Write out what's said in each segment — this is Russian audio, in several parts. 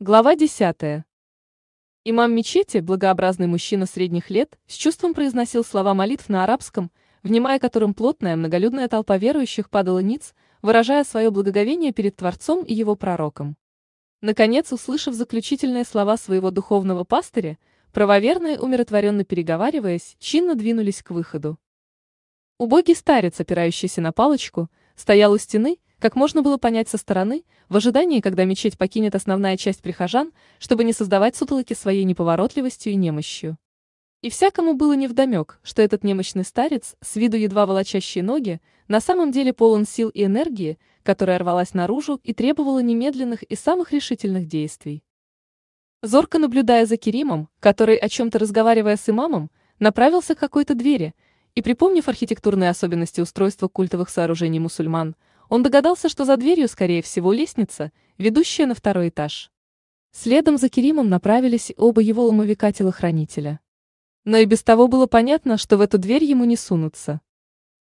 Глава 10. Имам мечети, благообразный мужчина средних лет, с чувством произносил слова молитв на арабском, внимая которым плотная многолюдная толпа верующих падала ниц, выражая свое благоговение перед Творцом и его пророком. Наконец, услышав заключительные слова своего духовного пастыря, правоверные, умиротворенно переговариваясь, чинно двинулись к выходу. Убогий старец, опирающийся на палочку, стоял у стены, как можно было понять со стороны, в ожидании, когда мечеть покинет основная часть прихожан, чтобы не создавать сутолоки своей неповоротливостью и немощью. И всякому было невдомек, что этот немощный старец, с виду едва волочащий ноги, на самом деле полон сил и энергии, которая рвалась наружу и требовала немедленных и самых решительных действий. Зорко наблюдая за Керимом, который, о чем-то разговаривая с имамом, направился к какой-то двери, и припомнив архитектурные особенности устройства культовых сооружений мусульман, он догадался, что за дверью, скорее всего, лестница, ведущая на второй этаж. Следом за Керимом направились оба его ломовика-телохранителя. Но и без того было понятно, что в эту дверь ему не сунутся.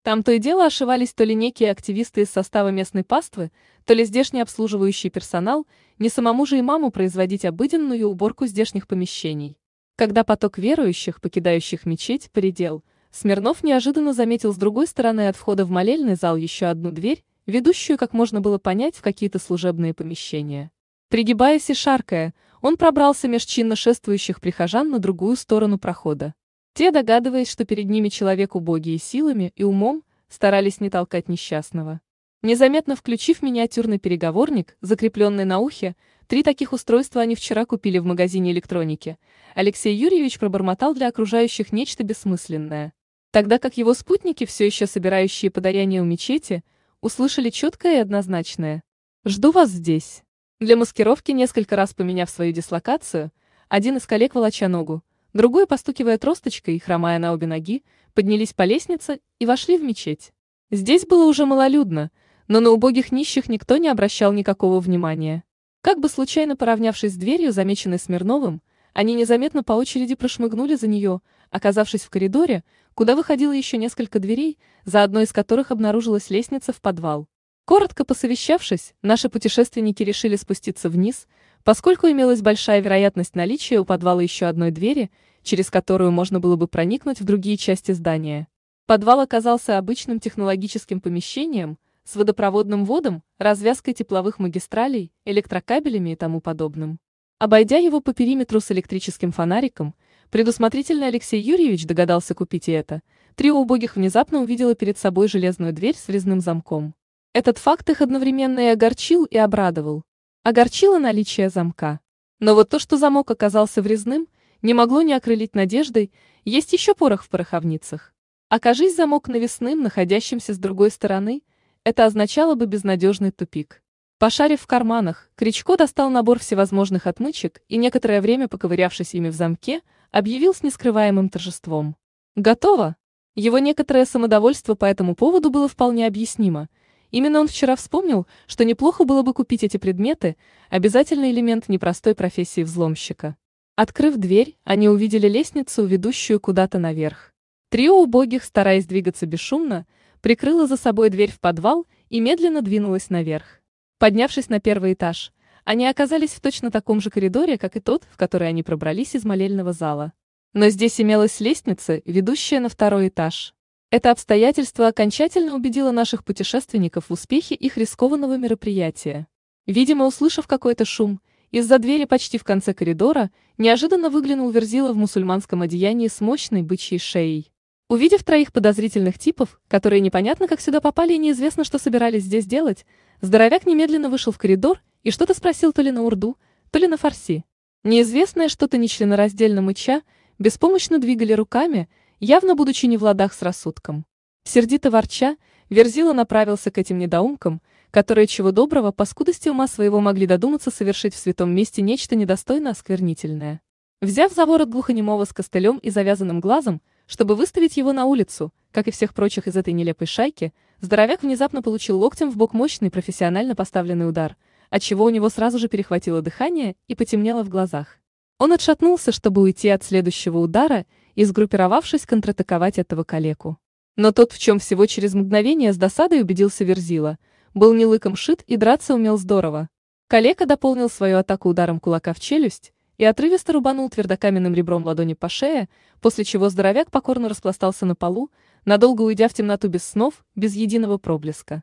Там то и дело ошивались то ли некие активисты из состава местной паствы, то ли здешний обслуживающий персонал, не самому же имаму производить обыденную уборку здешних помещений. Когда поток верующих, покидающих мечеть, поредел, Смирнов неожиданно заметил с другой стороны от входа в молельный зал еще одну дверь, ведущую, как можно было понять, в какие-то служебные помещения. Пригибаясь и шаркая, он пробрался меж чинно шествующих прихожан на другую сторону прохода. Те, догадываясь, что перед ними человек убогий силами и умом, старались не толкать несчастного. Незаметно включив миниатюрный переговорник, закрепленный на ухе, три таких устройства они вчера купили в магазине электроники, Алексей Юрьевич пробормотал для окружающих нечто бессмысленное. Тогда как его спутники, все еще собирающие подаяние у мечети, услышали четкое и однозначное «Жду вас здесь». Для маскировки, несколько раз поменяв свою дислокацию, один из коллег волоча ногу, другой, постукивая тросточкой и хромая на обе ноги, поднялись по лестнице и вошли в мечеть. Здесь было уже малолюдно, но на убогих нищих никто не обращал никакого внимания. Как бы случайно поравнявшись с дверью, замеченной Смирновым, они незаметно по очереди прошмыгнули за нее, оказавшись в коридоре, куда выходило еще несколько дверей, за одной из которых обнаружилась лестница в подвал. Коротко посовещавшись, наши путешественники решили спуститься вниз, поскольку имелась большая вероятность наличия у подвала еще одной двери, через которую можно было бы проникнуть в другие части здания. Подвал оказался обычным технологическим помещением с водопроводным водом, развязкой тепловых магистралей, электрокабелями и тому подобным. Обойдя его по периметру с электрическим фонариком, предусмотрительный Алексей Юрьевич догадался купить и это. Трио убогих внезапно увидело перед собой железную дверь с резным замком. Этот факт их одновременно и огорчил, и обрадовал. Огорчило наличие замка. Но вот то, что замок оказался врезным, не могло не окрылить надеждой, есть еще порох в пороховницах. Окажись замок навесным, находящимся с другой стороны, это означало бы безнадежный тупик. Пошарив в карманах, Кричко достал набор всевозможных отмычек и, некоторое время поковырявшись ими в замке, объявил с нескрываемым торжеством. «Готово!» Его некоторое самодовольство по этому поводу было вполне объяснимо. Именно он вчера вспомнил, что неплохо было бы купить эти предметы, обязательный элемент непростой профессии взломщика. Открыв дверь, они увидели лестницу, ведущую куда-то наверх. Трио убогих, стараясь двигаться бесшумно, прикрыло за собой дверь в подвал и медленно двинулось наверх. Поднявшись на первый этаж, они оказались в точно таком же коридоре, как и тот, в который они пробрались из молельного зала. Но здесь имелась лестница, ведущая на второй этаж. Это обстоятельство окончательно убедило наших путешественников в успехе их рискованного мероприятия. Видимо, услышав какой-то шум, из-за двери почти в конце коридора неожиданно выглянул Верзила в мусульманском одеянии с мощной бычьей шеей. Увидев троих подозрительных типов, которые непонятно как сюда попали и неизвестно, что собирались здесь делать, здоровяк немедленно вышел в коридор и что-то спросил то ли на урду, то ли на фарси. Неизвестное что-то нечленораздельно мыча беспомощно двигали руками, явно будучи не в ладах с рассудком. Сердито ворча, Верзила направился к этим недоумкам, которые чего доброго по скудости ума своего могли додуматься совершить в святом месте нечто недостойно осквернительное. Взяв за ворот глухонемого с костылем и завязанным глазом, чтобы выставить его на улицу, как и всех прочих из этой нелепой шайки, здоровяк внезапно получил локтем в бок мощный профессионально поставленный удар, отчего у него сразу же перехватило дыхание и потемнело в глазах. Он отшатнулся, чтобы уйти от следующего удара и, сгруппировавшись, контратаковать этого калеку. Но тот, в чем всего через мгновение с досадой убедился Верзила, был не лыком шит и драться умел здорово. Калека дополнил свою атаку ударом кулака в челюсть и отрывисто рубанул твердокаменным ребром ладони по шее, после чего здоровяк покорно распластался на полу, надолго уйдя в темноту без снов, без единого проблеска.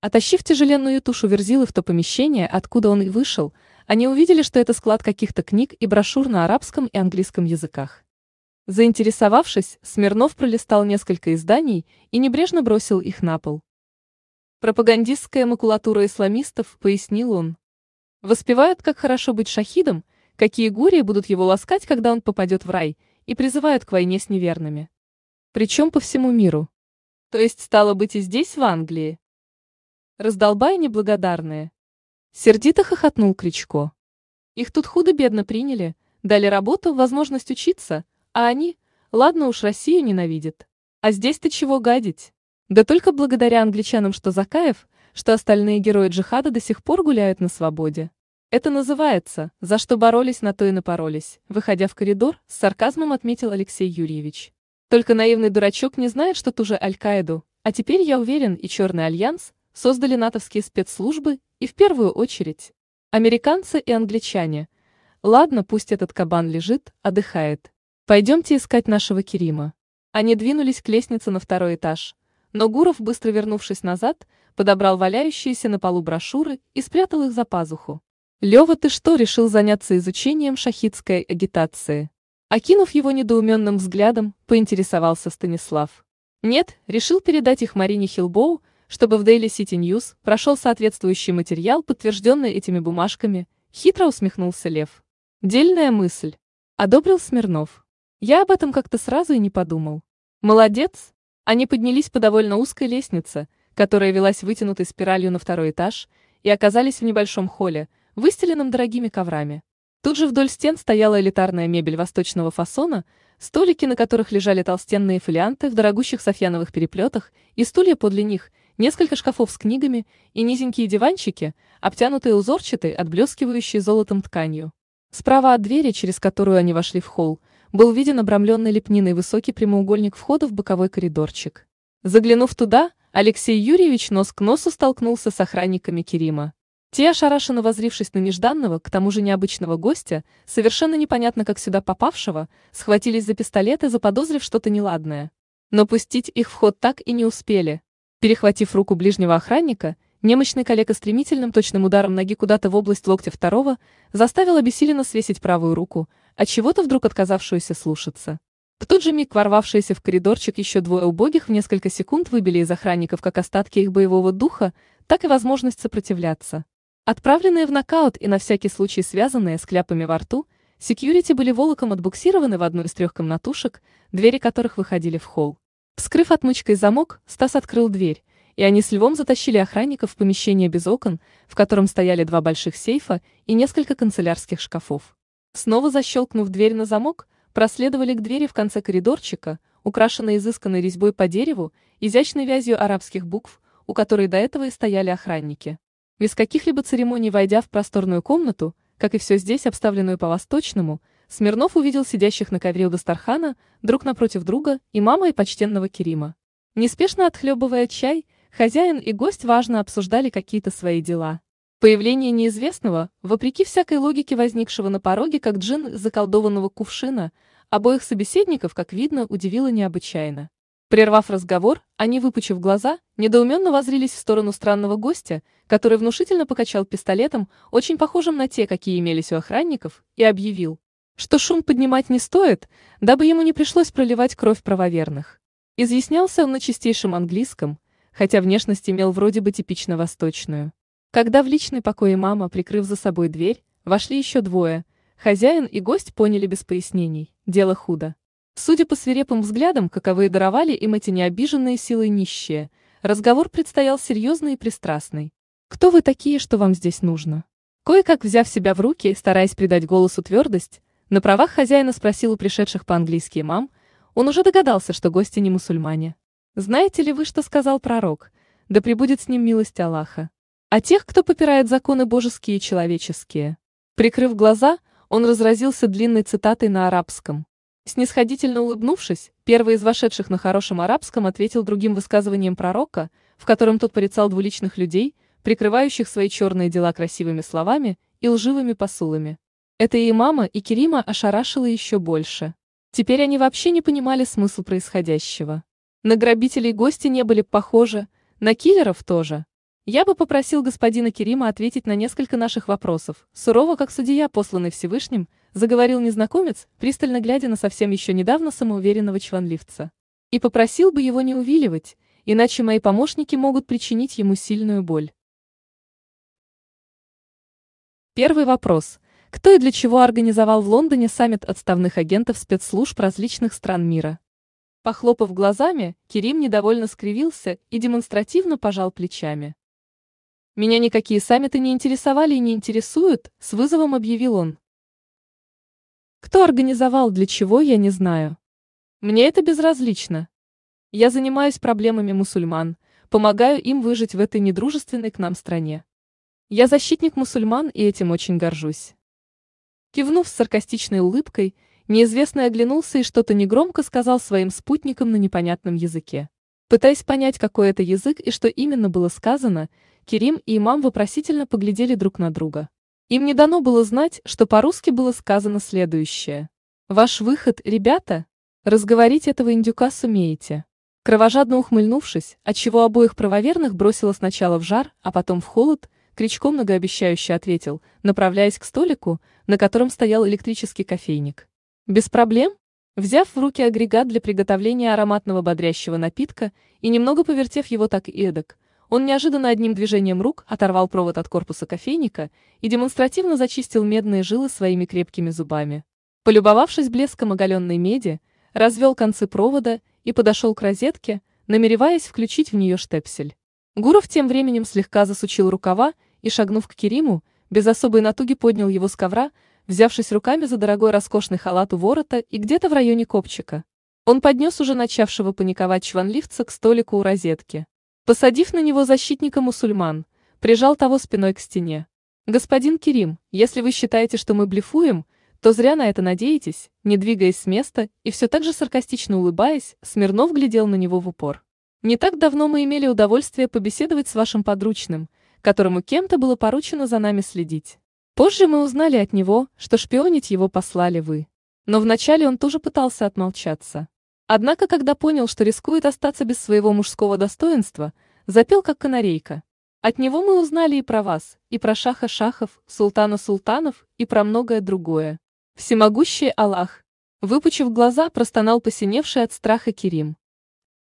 Отащив тяжеленную тушу Верзилы в то помещение, откуда он и вышел, они увидели, что это склад каких-то книг и брошюр на арабском и английском языках. Заинтересовавшись, Смирнов пролистал несколько изданий и небрежно бросил их на пол. Пропагандистская макулатура исламистов, пояснил он. Воспевают, как хорошо быть шахидом, какие гурии будут его ласкать, когда он попадет в рай, и призывают к войне с неверными. Причем по всему миру. То есть стало быть и здесь, в Англии. Раздолбай неблагодарные. Сердито хохотнул Кричко. Их тут худо-бедно приняли, дали работу, возможность учиться, а они, ладно уж, Россию ненавидят. А здесь-то чего гадить? Да только благодаря англичанам, что Закаев, что остальные герои джихада до сих пор гуляют на свободе. Это называется «За что боролись, на то и напоролись», выходя в коридор, с сарказмом отметил Алексей Юрьевич. Только наивный дурачок не знает, что ту же Аль-Каиду, а теперь я уверен, и Черный Альянс, создали натовские спецслужбы, и в первую очередь американцы и англичане. Ладно, пусть этот кабан лежит, отдыхает. Пойдемте искать нашего Керима. Они двинулись к лестнице на второй этаж, но Гуров, быстро вернувшись назад, подобрал валяющиеся на полу брошюры и спрятал их за пазуху. «Лева, ты что, решил заняться изучением шахидской агитации?» Окинув его недоуменным взглядом, поинтересовался Станислав. «Нет, решил передать их Марине Хилбоу, чтобы в Daily City News прошел соответствующий материал, подтвержденный этими бумажками, хитро усмехнулся Лев. Дельная мысль. Одобрил Смирнов. Я об этом как-то сразу и не подумал. Молодец. Они поднялись по довольно узкой лестнице, которая велась вытянутой спиралью на второй этаж, и оказались в небольшом холле, выстеленном дорогими коврами. Тут же вдоль стен стояла элитарная мебель восточного фасона, столики, на которых лежали толстенные фолианты в дорогущих софьяновых переплетах, и стулья подле них – несколько шкафов с книгами и низенькие диванчики, обтянутые узорчатой, отблескивающей золотом тканью. Справа от двери, через которую они вошли в холл, был виден обрамленный лепниной высокий прямоугольник входа в боковой коридорчик. Заглянув туда, Алексей Юрьевич нос к носу столкнулся с охранниками Керима. Те, ошарашенно возрившись на нежданного, к тому же необычного гостя, совершенно непонятно как сюда попавшего, схватились за пистолеты, заподозрив что-то неладное. Но пустить их в ход так и не успели. Перехватив руку ближнего охранника, немощный коллега стремительным точным ударом ноги куда-то в область локтя второго заставил обессиленно свесить правую руку, от чего-то вдруг отказавшуюся слушаться. В тот же миг ворвавшиеся в коридорчик еще двое убогих в несколько секунд выбили из охранников как остатки их боевого духа, так и возможность сопротивляться. Отправленные в нокаут и на всякий случай связанные с кляпами во рту, секьюрити были волоком отбуксированы в одну из трех комнатушек, двери которых выходили в холл. Вскрыв отмычкой замок, Стас открыл дверь, и они с Львом затащили охранников в помещение без окон, в котором стояли два больших сейфа и несколько канцелярских шкафов. Снова защелкнув дверь на замок, проследовали к двери в конце коридорчика, украшенной изысканной резьбой по дереву, изящной вязью арабских букв, у которой до этого и стояли охранники. Без каких-либо церемоний войдя в просторную комнату, как и все здесь обставленную по-восточному, Смирнов увидел сидящих на ковре у Дастархана, друг напротив друга, и мама и почтенного Керима. Неспешно отхлебывая чай, хозяин и гость важно обсуждали какие-то свои дела. Появление неизвестного, вопреки всякой логике возникшего на пороге, как джин заколдованного кувшина, обоих собеседников, как видно, удивило необычайно. Прервав разговор, они, выпучив глаза, недоуменно возрились в сторону странного гостя, который внушительно покачал пистолетом, очень похожим на те, какие имелись у охранников, и объявил что шум поднимать не стоит, дабы ему не пришлось проливать кровь правоверных. Изъяснялся он на чистейшем английском, хотя внешность имел вроде бы типично восточную. Когда в личный покой мама, прикрыв за собой дверь, вошли еще двое, хозяин и гость поняли без пояснений, дело худо. Судя по свирепым взглядам, каковые даровали им эти необиженные силы нищие, разговор предстоял серьезный и пристрастный. «Кто вы такие, что вам здесь нужно?» Кое-как взяв себя в руки стараясь придать голосу твердость, на правах хозяина спросил у пришедших по-английски мам, он уже догадался, что гости не мусульмане. «Знаете ли вы, что сказал пророк? Да пребудет с ним милость Аллаха. А тех, кто попирает законы божеские и человеческие». Прикрыв глаза, он разразился длинной цитатой на арабском. Снисходительно улыбнувшись, первый из вошедших на хорошем арабском ответил другим высказыванием пророка, в котором тот порицал двуличных людей, прикрывающих свои черные дела красивыми словами и лживыми посулами. Это и мама, и Керима ошарашило еще больше. Теперь они вообще не понимали смысл происходящего. На грабителей гости не были похожи, на киллеров тоже. Я бы попросил господина Керима ответить на несколько наших вопросов. Сурово, как судья, посланный Всевышним, заговорил незнакомец, пристально глядя на совсем еще недавно самоуверенного чванливца. И попросил бы его не увиливать, иначе мои помощники могут причинить ему сильную боль. Первый вопрос. Кто и для чего организовал в Лондоне саммит отставных агентов спецслужб различных стран мира? Похлопав глазами, Керим недовольно скривился и демонстративно пожал плечами. Меня никакие саммиты не интересовали и не интересуют, с вызовом объявил он. Кто организовал, для чего, я не знаю. Мне это безразлично. Я занимаюсь проблемами мусульман, помогаю им выжить в этой недружественной к нам стране. Я защитник мусульман и этим очень горжусь. Кивнув с саркастичной улыбкой, неизвестный оглянулся и что-то негромко сказал своим спутникам на непонятном языке. Пытаясь понять, какой это язык и что именно было сказано, Керим и имам вопросительно поглядели друг на друга. Им не дано было знать, что по-русски было сказано следующее. «Ваш выход, ребята? Разговорить этого индюка сумеете». Кровожадно ухмыльнувшись, отчего обоих правоверных бросило сначала в жар, а потом в холод, Кричко многообещающе ответил, направляясь к столику, на котором стоял электрический кофейник. «Без проблем?» Взяв в руки агрегат для приготовления ароматного бодрящего напитка и немного повертев его так и эдак, он неожиданно одним движением рук оторвал провод от корпуса кофейника и демонстративно зачистил медные жилы своими крепкими зубами. Полюбовавшись блеском оголенной меди, развел концы провода и подошел к розетке, намереваясь включить в нее штепсель. Гуров тем временем слегка засучил рукава и, шагнув к Кериму, без особой натуги поднял его с ковра, взявшись руками за дорогой роскошный халат у ворота и где-то в районе копчика. Он поднес уже начавшего паниковать чванливца к столику у розетки. Посадив на него защитника мусульман, прижал того спиной к стене. «Господин Керим, если вы считаете, что мы блефуем, то зря на это надеетесь», не двигаясь с места и все так же саркастично улыбаясь, Смирнов глядел на него в упор. «Не так давно мы имели удовольствие побеседовать с вашим подручным, которому кем-то было поручено за нами следить. Позже мы узнали от него, что шпионить его послали вы. Но вначале он тоже пытался отмолчаться. Однако, когда понял, что рискует остаться без своего мужского достоинства, запел как канарейка. От него мы узнали и про вас, и про Шаха Шахов, Султана Султанов, и про многое другое. Всемогущий Аллах. Выпучив глаза, простонал посиневший от страха Керим.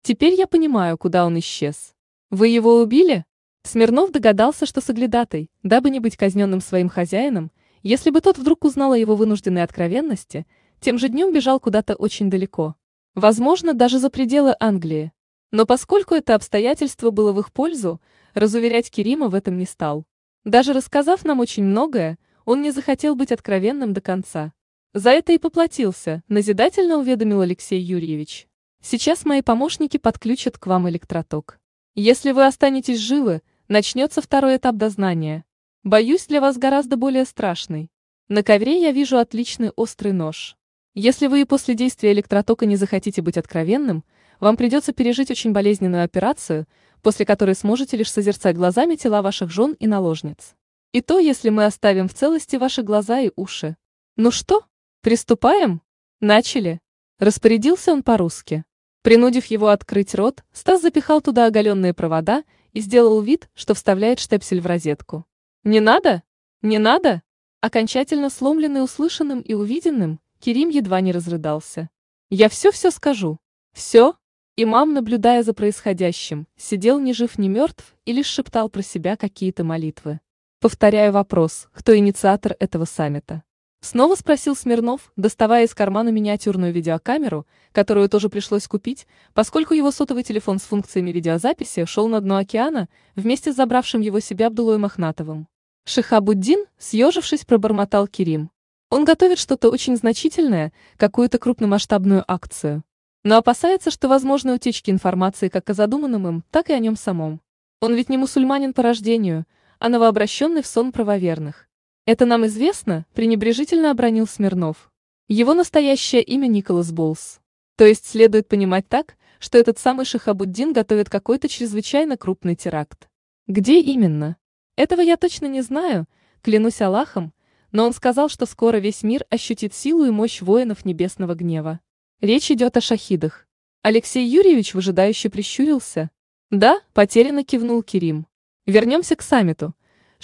Теперь я понимаю, куда он исчез. Вы его убили? Смирнов догадался, что соглядатой, дабы не быть казненным своим хозяином, если бы тот вдруг узнал о его вынужденной откровенности, тем же днем бежал куда-то очень далеко. Возможно, даже за пределы Англии. Но поскольку это обстоятельство было в их пользу, разуверять Керима в этом не стал. Даже рассказав нам очень многое, он не захотел быть откровенным до конца. За это и поплатился, назидательно уведомил Алексей Юрьевич. Сейчас мои помощники подключат к вам электроток. Если вы останетесь живы, начнется второй этап дознания. Боюсь, для вас гораздо более страшный. На ковре я вижу отличный острый нож. Если вы и после действия электротока не захотите быть откровенным, вам придется пережить очень болезненную операцию, после которой сможете лишь созерцать глазами тела ваших жен и наложниц. И то, если мы оставим в целости ваши глаза и уши. Ну что, приступаем? Начали. Распорядился он по-русски. Принудив его открыть рот, Стас запихал туда оголенные провода и сделал вид, что вставляет штепсель в розетку. «Не надо? Не надо?» Окончательно сломленный услышанным и увиденным, Керим едва не разрыдался. «Я все-все скажу. Все?» Имам, наблюдая за происходящим, сидел ни жив, ни мертв и лишь шептал про себя какие-то молитвы. Повторяю вопрос, кто инициатор этого саммита? Снова спросил Смирнов, доставая из кармана миниатюрную видеокамеру, которую тоже пришлось купить, поскольку его сотовый телефон с функциями видеозаписи шел на дно океана вместе с забравшим его себе Абдулой Махнатовым. Шихабуддин, съежившись, пробормотал Керим. Он готовит что-то очень значительное, какую-то крупномасштабную акцию. Но опасается, что возможны утечки информации как о задуманном им, так и о нем самом. Он ведь не мусульманин по рождению, а новообращенный в сон правоверных. Это нам известно, пренебрежительно обронил Смирнов. Его настоящее имя Николас Болс. То есть следует понимать так, что этот самый Шахабуддин готовит какой-то чрезвычайно крупный теракт. Где именно? Этого я точно не знаю, клянусь Аллахом, но он сказал, что скоро весь мир ощутит силу и мощь воинов небесного гнева. Речь идет о шахидах. Алексей Юрьевич выжидающе прищурился. Да, потерянно кивнул Керим. Вернемся к саммиту.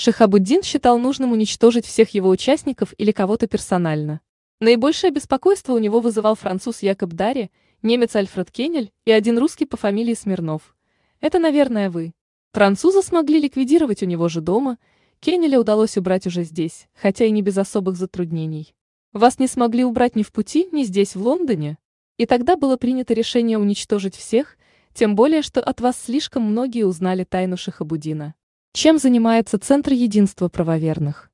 Шахабуддин считал нужным уничтожить всех его участников или кого-то персонально. Наибольшее беспокойство у него вызывал француз Якоб Дари, немец Альфред Кеннель и один русский по фамилии Смирнов. Это, наверное, вы. Француза смогли ликвидировать у него же дома, Кеннеля удалось убрать уже здесь, хотя и не без особых затруднений. Вас не смогли убрать ни в пути, ни здесь, в Лондоне? И тогда было принято решение уничтожить всех, тем более, что от вас слишком многие узнали тайну Шахабудина. Чем занимается Центр единства правоверных?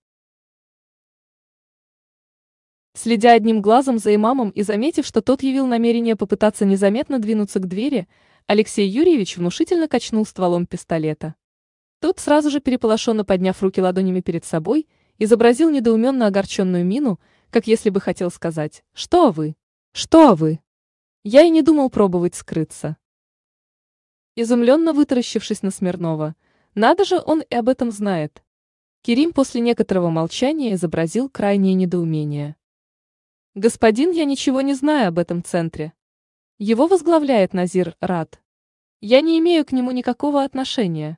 Следя одним глазом за имамом и заметив, что тот явил намерение попытаться незаметно двинуться к двери, Алексей Юрьевич внушительно качнул стволом пистолета. Тот, сразу же переполошенно подняв руки ладонями перед собой, изобразил недоуменно огорченную мину, как если бы хотел сказать «Что вы? Что вы?» Я и не думал пробовать скрыться. Изумленно вытаращившись на Смирнова, надо же, он и об этом знает. Кирим после некоторого молчания изобразил крайнее недоумение. «Господин, я ничего не знаю об этом центре. Его возглавляет Назир Рад. Я не имею к нему никакого отношения.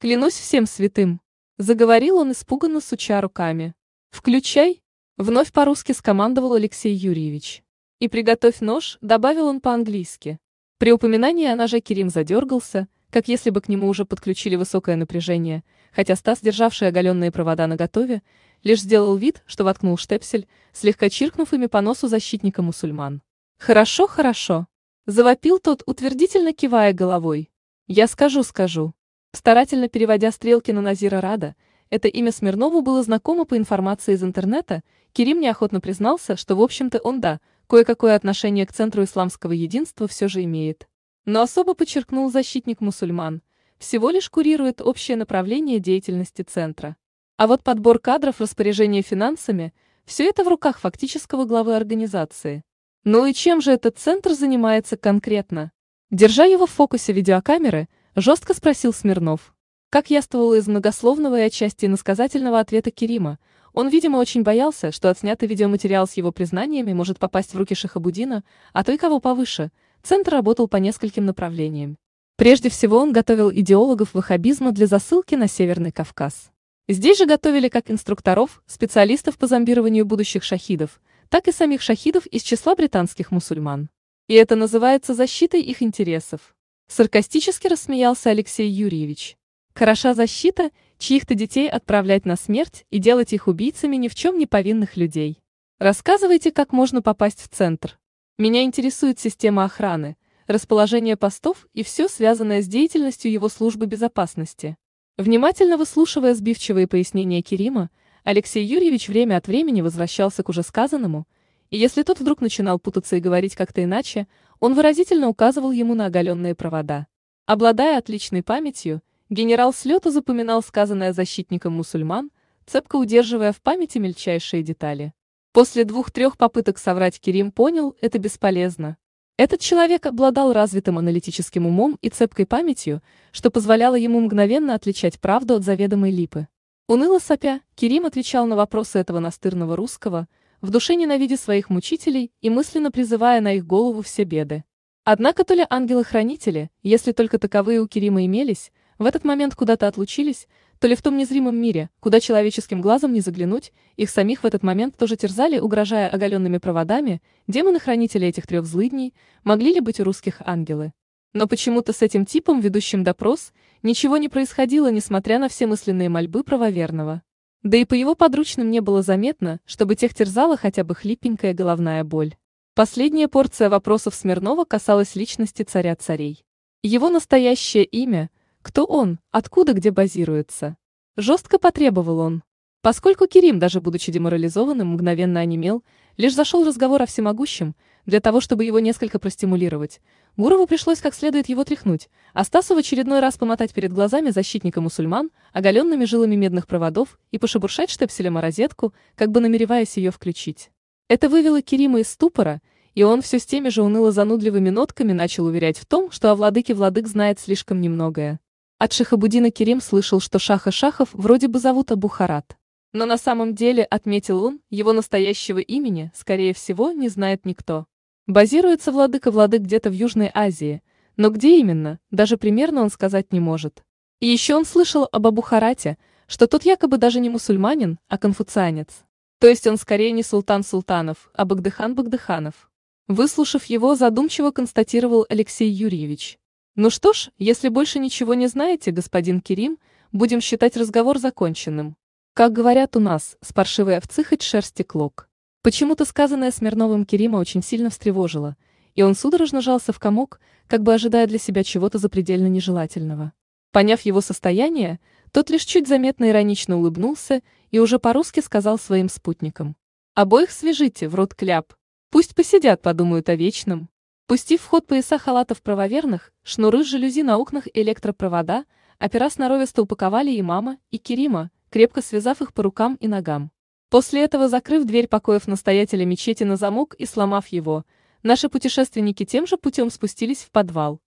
Клянусь всем святым. Заговорил он испуганно, суча руками. Включай. Вновь по-русски скомандовал Алексей Юрьевич. И приготовь нож, добавил он по-английски. При упоминании о ноже Кирим задергался, как если бы к нему уже подключили высокое напряжение, хотя Стас, державший оголенные провода наготове, лишь сделал вид, что воткнул штепсель, слегка чиркнув ими по носу защитника мусульман. «Хорошо, хорошо», — завопил тот, утвердительно кивая головой. «Я скажу, скажу». Старательно переводя стрелки на Назира Рада, это имя Смирнову было знакомо по информации из интернета, Керим неохотно признался, что в общем-то он да, кое-какое отношение к Центру исламского единства все же имеет. Но особо подчеркнул защитник мусульман, всего лишь курирует общее направление деятельности Центра. А вот подбор кадров, распоряжение финансами – все это в руках фактического главы организации. Ну и чем же этот Центр занимается конкретно? Держа его в фокусе видеокамеры – Жестко спросил Смирнов. Как яствовало из многословного и отчасти иносказательного ответа Керима, он, видимо, очень боялся, что отснятый видеоматериал с его признаниями может попасть в руки Шахабудина, а то и кого повыше. Центр работал по нескольким направлениям. Прежде всего он готовил идеологов ваххабизма для засылки на Северный Кавказ. Здесь же готовили как инструкторов, специалистов по зомбированию будущих шахидов, так и самих шахидов из числа британских мусульман. И это называется защитой их интересов. Саркастически рассмеялся Алексей Юрьевич. Хороша защита, чьих-то детей отправлять на смерть и делать их убийцами ни в чем не повинных людей. Рассказывайте, как можно попасть в центр. Меня интересует система охраны, расположение постов и все связанное с деятельностью его службы безопасности. Внимательно выслушивая сбивчивые пояснения Керима, Алексей Юрьевич время от времени возвращался к уже сказанному, и если тот вдруг начинал путаться и говорить как-то иначе, он выразительно указывал ему на оголенные провода. Обладая отличной памятью, генерал слету запоминал сказанное защитником мусульман, цепко удерживая в памяти мельчайшие детали. После двух-трех попыток соврать Керим понял, это бесполезно. Этот человек обладал развитым аналитическим умом и цепкой памятью, что позволяло ему мгновенно отличать правду от заведомой липы. Уныло сопя, Керим отвечал на вопросы этого настырного русского – в душе ненавидя своих мучителей и мысленно призывая на их голову все беды. Однако то ли ангелы-хранители, если только таковые у Керима имелись, в этот момент куда-то отлучились, то ли в том незримом мире, куда человеческим глазом не заглянуть, их самих в этот момент тоже терзали, угрожая оголенными проводами, демоны-хранители этих трех злыдней, могли ли быть у русских ангелы. Но почему-то с этим типом, ведущим допрос, ничего не происходило, несмотря на все мысленные мольбы правоверного. Да и по его подручным не было заметно, чтобы тех терзала хотя бы хлипенькая головная боль. Последняя порция вопросов Смирнова касалась личности царя царей. Его настоящее имя, кто он, откуда где базируется. Жестко потребовал он. Поскольку Керим, даже будучи деморализованным, мгновенно онемел, лишь зашел разговор о всемогущем, для того, чтобы его несколько простимулировать, Гурову пришлось как следует его тряхнуть, а Стасу в очередной раз помотать перед глазами защитника мусульман, оголенными жилами медных проводов и пошебуршать штепселем о розетку, как бы намереваясь ее включить. Это вывело Керима из ступора, и он все с теми же уныло-занудливыми нотками начал уверять в том, что о владыке владык знает слишком немногое. От Шахабудина Керим слышал, что Шаха Шахов вроде бы зовут Абухарат. Но на самом деле, отметил он, его настоящего имени, скорее всего, не знает никто. Базируется владыка владык где-то в Южной Азии, но где именно, даже примерно он сказать не может. И еще он слышал об Абухарате, что тот якобы даже не мусульманин, а конфуцианец. То есть он скорее не султан Султанов, а Багдыхан Багдыханов. Выслушав его, задумчиво констатировал Алексей Юрьевич. Ну что ж, если больше ничего не знаете, господин Керим, будем считать разговор законченным. Как говорят у нас, с паршивой овцы хоть шерсти клок. Почему-то сказанное Смирновым Керима очень сильно встревожило, и он судорожно жался в комок, как бы ожидая для себя чего-то запредельно нежелательного. Поняв его состояние, тот лишь чуть заметно иронично улыбнулся и уже по-русски сказал своим спутникам. «Обоих свяжите, в рот кляп. Пусть посидят, подумают о вечном». Пустив в ход пояса халатов правоверных, шнуры жалюзи на окнах и электропровода, опера сноровисто упаковали имама и Керима, крепко связав их по рукам и ногам. После этого, закрыв дверь покоев настоятеля мечети на замок и сломав его, наши путешественники тем же путем спустились в подвал.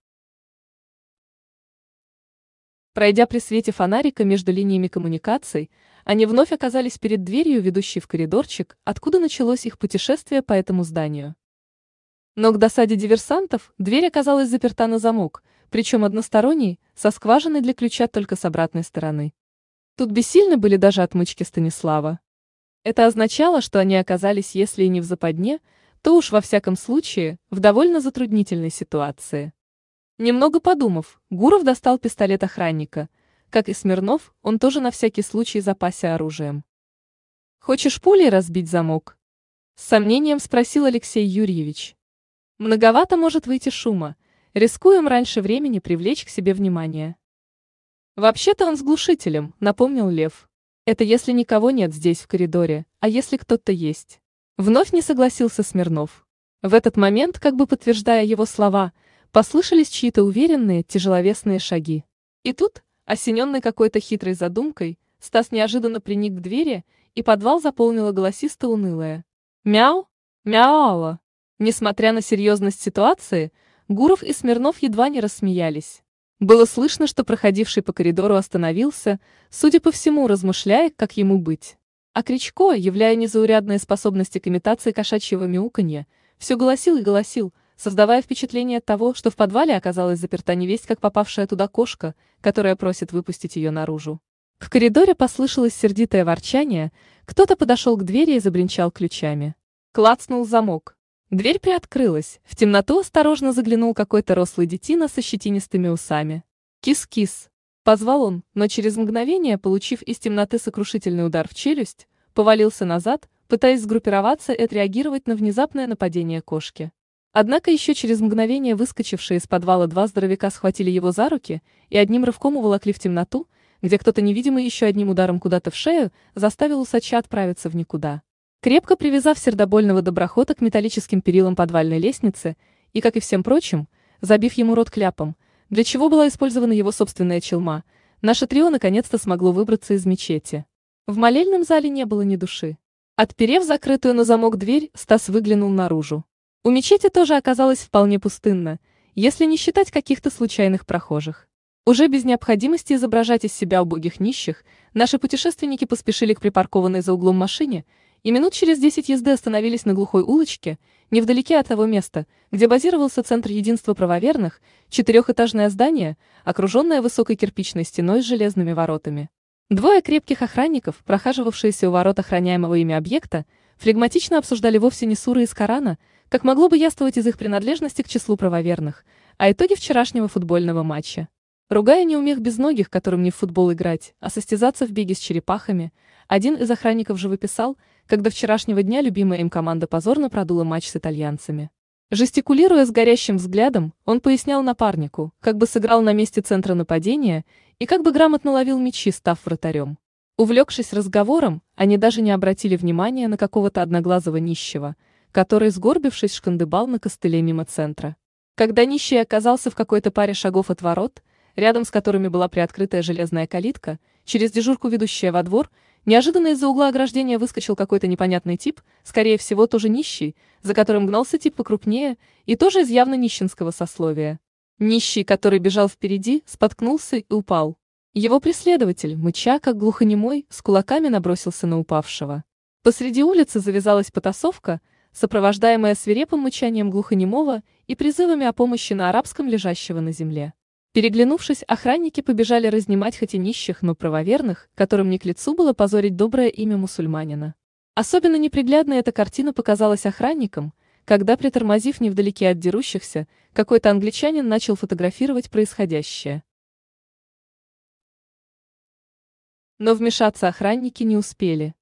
Пройдя при свете фонарика между линиями коммуникаций, они вновь оказались перед дверью, ведущей в коридорчик, откуда началось их путешествие по этому зданию. Но к досаде диверсантов дверь оказалась заперта на замок, причем односторонний, со скважиной для ключа только с обратной стороны. Тут бессильны были даже отмычки Станислава. Это означало, что они оказались, если и не в западне, то уж во всяком случае в довольно затруднительной ситуации. Немного подумав, Гуров достал пистолет охранника. Как и Смирнов, он тоже на всякий случай запасся оружием. «Хочешь пулей разбить замок?» С сомнением спросил Алексей Юрьевич. Многовато может выйти шума. Рискуем раньше времени привлечь к себе внимание. Вообще-то он с глушителем, напомнил Лев. Это если никого нет здесь в коридоре, а если кто-то есть. Вновь не согласился Смирнов. В этот момент, как бы подтверждая его слова, послышались чьи-то уверенные, тяжеловесные шаги. И тут, осененный какой-то хитрой задумкой, Стас неожиданно приник к двери, и подвал заполнила голосисто унылая. «Мяу! Мяуала!» Несмотря на серьезность ситуации, Гуров и Смирнов едва не рассмеялись. Было слышно, что проходивший по коридору остановился, судя по всему, размышляя, как ему быть. А Кричко, являя незаурядные способности к имитации кошачьего мяуканья, все голосил и голосил, создавая впечатление того, что в подвале оказалась заперта невесть, как попавшая туда кошка, которая просит выпустить ее наружу. В коридоре послышалось сердитое ворчание, кто-то подошел к двери и забринчал ключами. Клацнул замок. Дверь приоткрылась, в темноту осторожно заглянул какой-то рослый детина со щетинистыми усами. «Кис-кис!» – позвал он, но через мгновение, получив из темноты сокрушительный удар в челюсть, повалился назад, пытаясь сгруппироваться и отреагировать на внезапное нападение кошки. Однако еще через мгновение выскочившие из подвала два здоровяка схватили его за руки и одним рывком уволокли в темноту, где кто-то невидимый еще одним ударом куда-то в шею заставил усача отправиться в никуда. Крепко привязав сердобольного доброхота к металлическим перилам подвальной лестницы и, как и всем прочим, забив ему рот кляпом, для чего была использована его собственная челма, наше трио наконец-то смогло выбраться из мечети. В молельном зале не было ни души. Отперев закрытую на замок дверь, Стас выглянул наружу. У мечети тоже оказалось вполне пустынно, если не считать каких-то случайных прохожих. Уже без необходимости изображать из себя убогих нищих, наши путешественники поспешили к припаркованной за углом машине и минут через десять езды остановились на глухой улочке, невдалеке от того места, где базировался Центр единства правоверных, четырехэтажное здание, окруженное высокой кирпичной стеной с железными воротами. Двое крепких охранников, прохаживавшиеся у ворот охраняемого ими объекта, флегматично обсуждали вовсе не суры из Корана, как могло бы яствовать из их принадлежности к числу правоверных, а итоги вчерашнего футбольного матча. Ругая неумех безногих, которым не в футбол играть, а состязаться в беге с черепахами, один из охранников же выписал, когда вчерашнего дня любимая им команда позорно продула матч с итальянцами. Жестикулируя с горящим взглядом, он пояснял напарнику, как бы сыграл на месте центра нападения и как бы грамотно ловил мячи, став вратарем. Увлекшись разговором, они даже не обратили внимания на какого-то одноглазого нищего, который, сгорбившись, шкандыбал на костыле мимо центра. Когда нищий оказался в какой-то паре шагов от ворот, рядом с которыми была приоткрытая железная калитка, через дежурку, ведущая во двор, Неожиданно из-за угла ограждения выскочил какой-то непонятный тип, скорее всего, тоже нищий, за которым гнался тип покрупнее и тоже из явно нищенского сословия. Нищий, который бежал впереди, споткнулся и упал. Его преследователь, мыча, как глухонемой, с кулаками набросился на упавшего. Посреди улицы завязалась потасовка, сопровождаемая свирепым мычанием глухонемого и призывами о помощи на арабском лежащего на земле. Переглянувшись, охранники побежали разнимать хоть и нищих, но правоверных, которым не к лицу было позорить доброе имя мусульманина. Особенно неприглядной эта картина показалась охранникам, когда, притормозив невдалеке от дерущихся, какой-то англичанин начал фотографировать происходящее. Но вмешаться охранники не успели.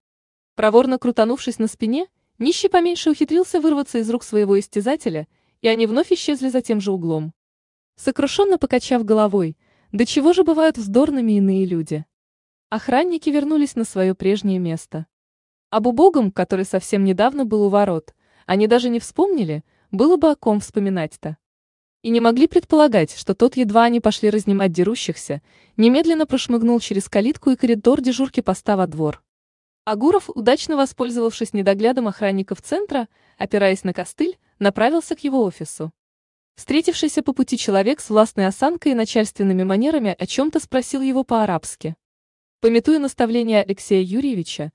Проворно крутанувшись на спине, нищий поменьше ухитрился вырваться из рук своего истязателя, и они вновь исчезли за тем же углом. Сокрушенно покачав головой, до чего же бывают вздорными иные люди? Охранники вернулись на свое прежнее место. Об убогом, который совсем недавно был у ворот, они даже не вспомнили, было бы о ком вспоминать-то. И не могли предполагать, что тот, едва они пошли разнимать дерущихся, немедленно прошмыгнул через калитку и коридор дежурки поста во двор. Агуров, удачно воспользовавшись недоглядом охранников центра, опираясь на костыль, направился к его офису. Встретившийся по пути человек с властной осанкой и начальственными манерами о чем-то спросил его по-арабски. Пометуя наставление Алексея Юрьевича,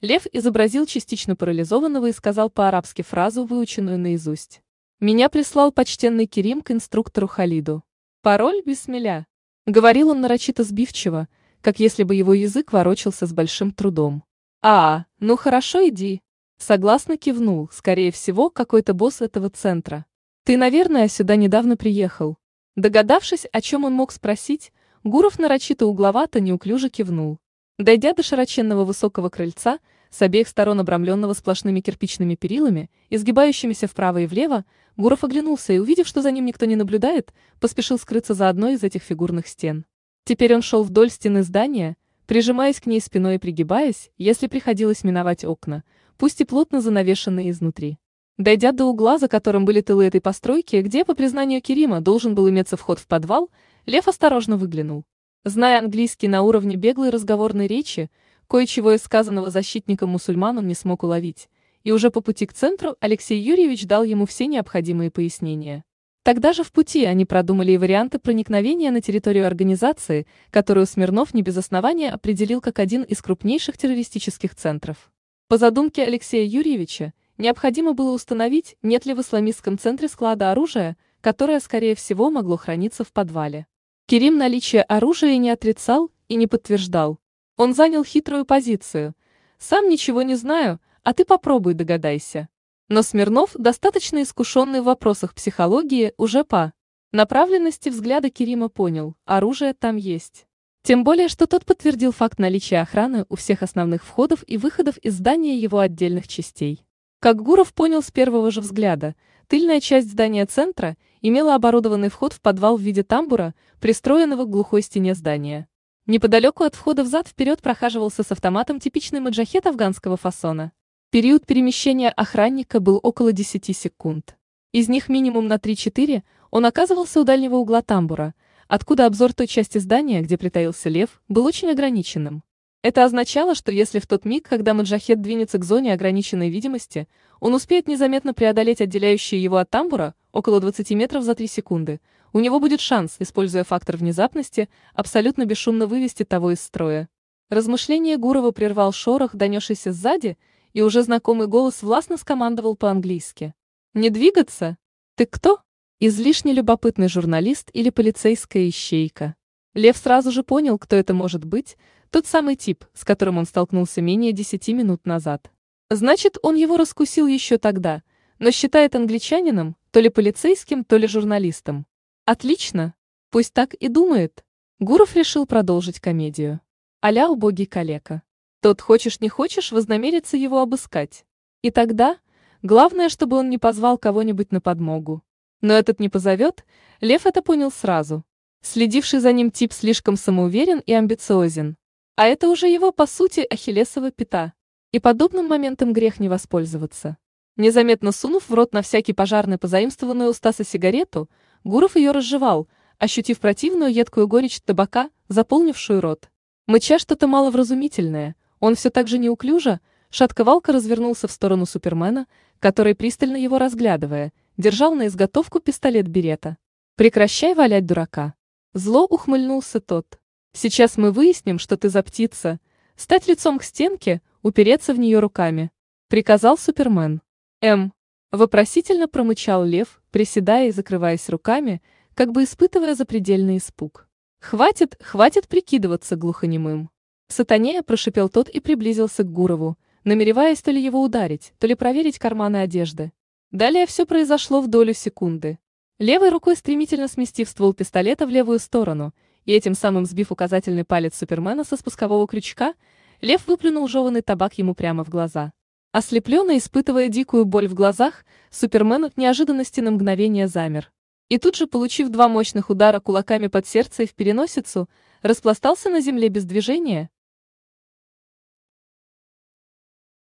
Лев изобразил частично парализованного и сказал по-арабски фразу, выученную наизусть. «Меня прислал почтенный Керим к инструктору Халиду. Пароль бисмиля». Говорил он нарочито сбивчиво, как если бы его язык ворочался с большим трудом. «А, ну хорошо, иди». Согласно кивнул, скорее всего, какой-то босс этого центра. Ты, наверное, сюда недавно приехал. Догадавшись, о чем он мог спросить, Гуров нарочито угловато неуклюже кивнул. Дойдя до широченного высокого крыльца, с обеих сторон обрамленного сплошными кирпичными перилами, изгибающимися вправо и влево, Гуров оглянулся и, увидев, что за ним никто не наблюдает, поспешил скрыться за одной из этих фигурных стен. Теперь он шел вдоль стены здания, прижимаясь к ней спиной и пригибаясь, если приходилось миновать окна, пусть и плотно занавешенные изнутри. Дойдя до угла, за которым были тылы этой постройки, где, по признанию Керима, должен был иметься вход в подвал, Лев осторожно выглянул. Зная английский на уровне беглой разговорной речи, кое-чего из сказанного защитником мусульман он не смог уловить, и уже по пути к центру Алексей Юрьевич дал ему все необходимые пояснения. Тогда же в пути они продумали и варианты проникновения на территорию организации, которую Смирнов не без основания определил как один из крупнейших террористических центров. По задумке Алексея Юрьевича, Необходимо было установить, нет ли в исламистском центре склада оружия, которое, скорее всего, могло храниться в подвале. Керим наличие оружия не отрицал и не подтверждал. Он занял хитрую позицию. «Сам ничего не знаю, а ты попробуй догадайся». Но Смирнов, достаточно искушенный в вопросах психологии, уже по направленности взгляда Керима понял, оружие там есть. Тем более, что тот подтвердил факт наличия охраны у всех основных входов и выходов из здания его отдельных частей. Как Гуров понял с первого же взгляда, тыльная часть здания центра имела оборудованный вход в подвал в виде тамбура, пристроенного к глухой стене здания. Неподалеку от входа взад-вперед прохаживался с автоматом типичный маджахет афганского фасона. Период перемещения охранника был около 10 секунд. Из них минимум на 3-4 он оказывался у дальнего угла тамбура, откуда обзор той части здания, где притаился лев, был очень ограниченным. Это означало, что если в тот миг, когда Маджахет двинется к зоне ограниченной видимости, он успеет незаметно преодолеть отделяющие его от тамбура около 20 метров за 3 секунды, у него будет шанс, используя фактор внезапности, абсолютно бесшумно вывести того из строя. Размышление Гурова прервал шорох, донесшийся сзади, и уже знакомый голос властно скомандовал по-английски. «Не двигаться? Ты кто? Излишне любопытный журналист или полицейская ищейка?» Лев сразу же понял, кто это может быть, тот самый тип, с которым он столкнулся менее десяти минут назад. Значит, он его раскусил еще тогда, но считает англичанином, то ли полицейским, то ли журналистом. Отлично. Пусть так и думает. Гуров решил продолжить комедию. Аля убогий калека. Тот хочешь не хочешь вознамерится его обыскать. И тогда, главное, чтобы он не позвал кого-нибудь на подмогу. Но этот не позовет, Лев это понял сразу. Следивший за ним тип слишком самоуверен и амбициозен. А это уже его, по сути, ахиллесова пята. И подобным моментом грех не воспользоваться. Незаметно сунув в рот на всякий пожарный позаимствованную у Стаса сигарету, Гуров ее разжевал, ощутив противную едкую горечь табака, заполнившую рот. Мыча что-то маловразумительное, Он все так же неуклюже, шатковалка развернулся в сторону Супермена, который, пристально его разглядывая, держал на изготовку пистолет Берета. «Прекращай валять дурака!» Зло ухмыльнулся тот. «Сейчас мы выясним, что ты за птица. Стать лицом к стенке, упереться в нее руками», — приказал Супермен. «М». Вопросительно промычал лев, приседая и закрываясь руками, как бы испытывая запредельный испуг. «Хватит, хватит прикидываться глухонемым!» Сатанея прошипел тот и приблизился к Гурову, намереваясь то ли его ударить, то ли проверить карманы одежды. Далее все произошло в долю секунды. Левой рукой стремительно сместив ствол пистолета в левую сторону и этим самым сбив указательный палец Супермена со спускового крючка, лев выплюнул жеванный табак ему прямо в глаза. Ослепленно испытывая дикую боль в глазах, Супермен от неожиданности на мгновение замер. И тут же, получив два мощных удара кулаками под сердце и в переносицу, распластался на земле без движения.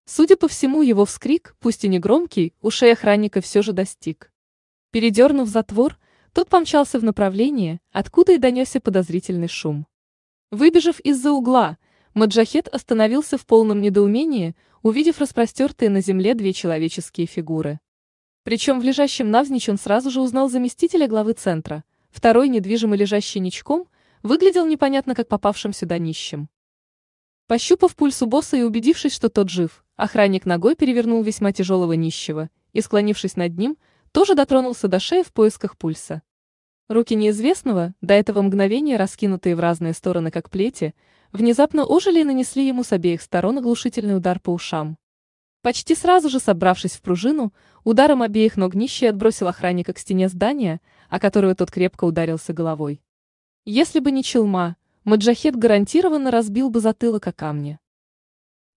Судя по всему, его вскрик, пусть и не громкий, ушей охранника все же достиг. Передернув затвор, тот помчался в направлении, откуда и донесся подозрительный шум. Выбежав из-за угла, Маджахет остановился в полном недоумении, увидев распростертые на земле две человеческие фигуры. Причем в лежащем навзничь он сразу же узнал заместителя главы центра, второй, недвижимо лежащий ничком, выглядел непонятно как попавшим сюда нищим. Пощупав пульс у босса и убедившись, что тот жив, охранник ногой перевернул весьма тяжелого нищего и, склонившись над ним, тоже дотронулся до шеи в поисках пульса. Руки неизвестного, до этого мгновения раскинутые в разные стороны как плети, внезапно ожили и нанесли ему с обеих сторон оглушительный удар по ушам. Почти сразу же собравшись в пружину, ударом обеих ног нищий отбросил охранника к стене здания, о которую тот крепко ударился головой. Если бы не челма, Маджахет гарантированно разбил бы затылок о камни.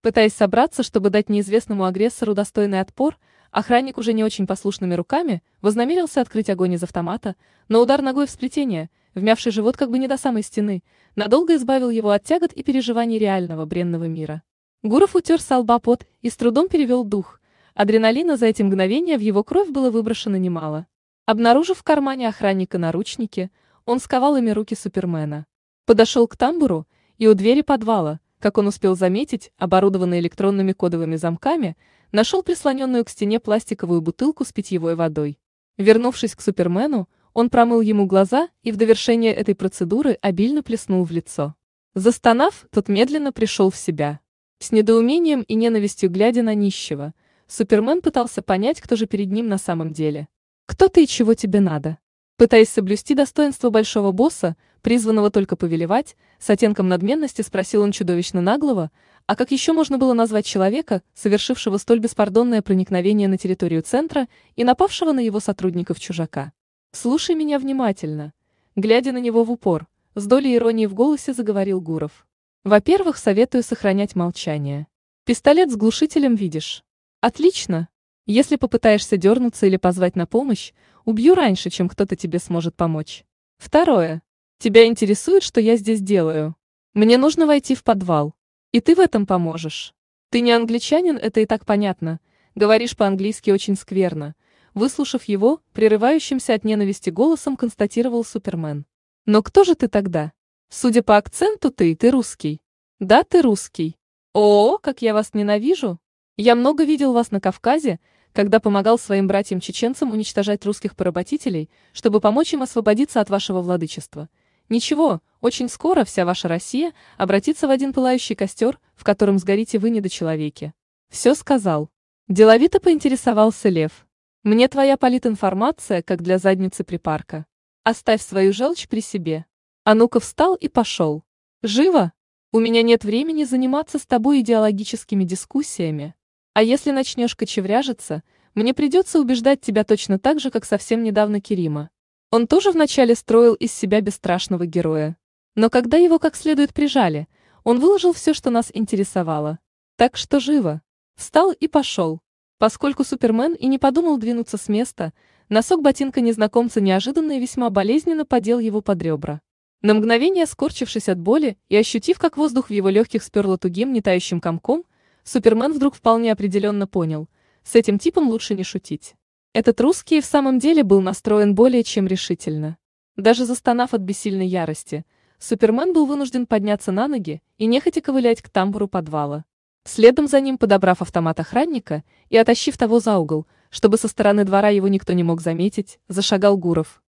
Пытаясь собраться, чтобы дать неизвестному агрессору достойный отпор, охранник уже не очень послушными руками вознамерился открыть огонь из автомата, но удар ногой в сплетение, вмявший живот как бы не до самой стены, надолго избавил его от тягот и переживаний реального бренного мира. Гуров утер с лба пот и с трудом перевел дух. Адреналина за эти мгновения в его кровь было выброшено немало. Обнаружив в кармане охранника наручники, он сковал ими руки Супермена. Подошел к тамбуру, и у двери подвала, как он успел заметить, оборудованный электронными кодовыми замками, нашел прислоненную к стене пластиковую бутылку с питьевой водой. Вернувшись к Супермену, он промыл ему глаза и в довершение этой процедуры обильно плеснул в лицо. Застонав, тот медленно пришел в себя. С недоумением и ненавистью глядя на нищего, Супермен пытался понять, кто же перед ним на самом деле. «Кто ты и чего тебе надо?» Пытаясь соблюсти достоинство большого босса, призванного только повелевать, с оттенком надменности спросил он чудовищно наглого, а как еще можно было назвать человека, совершившего столь беспардонное проникновение на территорию центра и напавшего на его сотрудников чужака. «Слушай меня внимательно». Глядя на него в упор, с долей иронии в голосе заговорил Гуров. Во-первых, советую сохранять молчание. Пистолет с глушителем видишь. Отлично. Если попытаешься дернуться или позвать на помощь, убью раньше, чем кто-то тебе сможет помочь. Второе. Тебя интересует, что я здесь делаю? Мне нужно войти в подвал. И ты в этом поможешь. Ты не англичанин, это и так понятно. Говоришь по-английски очень скверно. Выслушав его, прерывающимся от ненависти голосом констатировал Супермен. Но кто же ты тогда? Судя по акценту, ты, ты русский. Да, ты русский. О, как я вас ненавижу. Я много видел вас на Кавказе, когда помогал своим братьям-чеченцам уничтожать русских поработителей, чтобы помочь им освободиться от вашего владычества. Ничего, очень скоро вся ваша Россия обратится в один пылающий костер, в котором сгорите вы недочеловеки. Все сказал. Деловито поинтересовался Лев. Мне твоя политинформация, как для задницы припарка. Оставь свою желчь при себе. А ну-ка встал и пошел. Живо! У меня нет времени заниматься с тобой идеологическими дискуссиями. А если начнешь кочевряжиться, мне придется убеждать тебя точно так же, как совсем недавно Керима. Он тоже вначале строил из себя бесстрашного героя. Но когда его как следует прижали, он выложил все, что нас интересовало. Так что живо. Встал и пошел. Поскольку Супермен и не подумал двинуться с места, носок ботинка незнакомца неожиданно и весьма болезненно подел его под ребра. На мгновение скорчившись от боли и ощутив, как воздух в его легких сперло тугим, нетающим комком, Супермен вдруг вполне определенно понял, с этим типом лучше не шутить. Этот русский в самом деле был настроен более чем решительно. Даже застонав от бессильной ярости, Супермен был вынужден подняться на ноги и нехотя ковылять к тамбуру подвала. Следом за ним, подобрав автомат охранника и отащив того за угол, чтобы со стороны двора его никто не мог заметить, зашагал Гуров.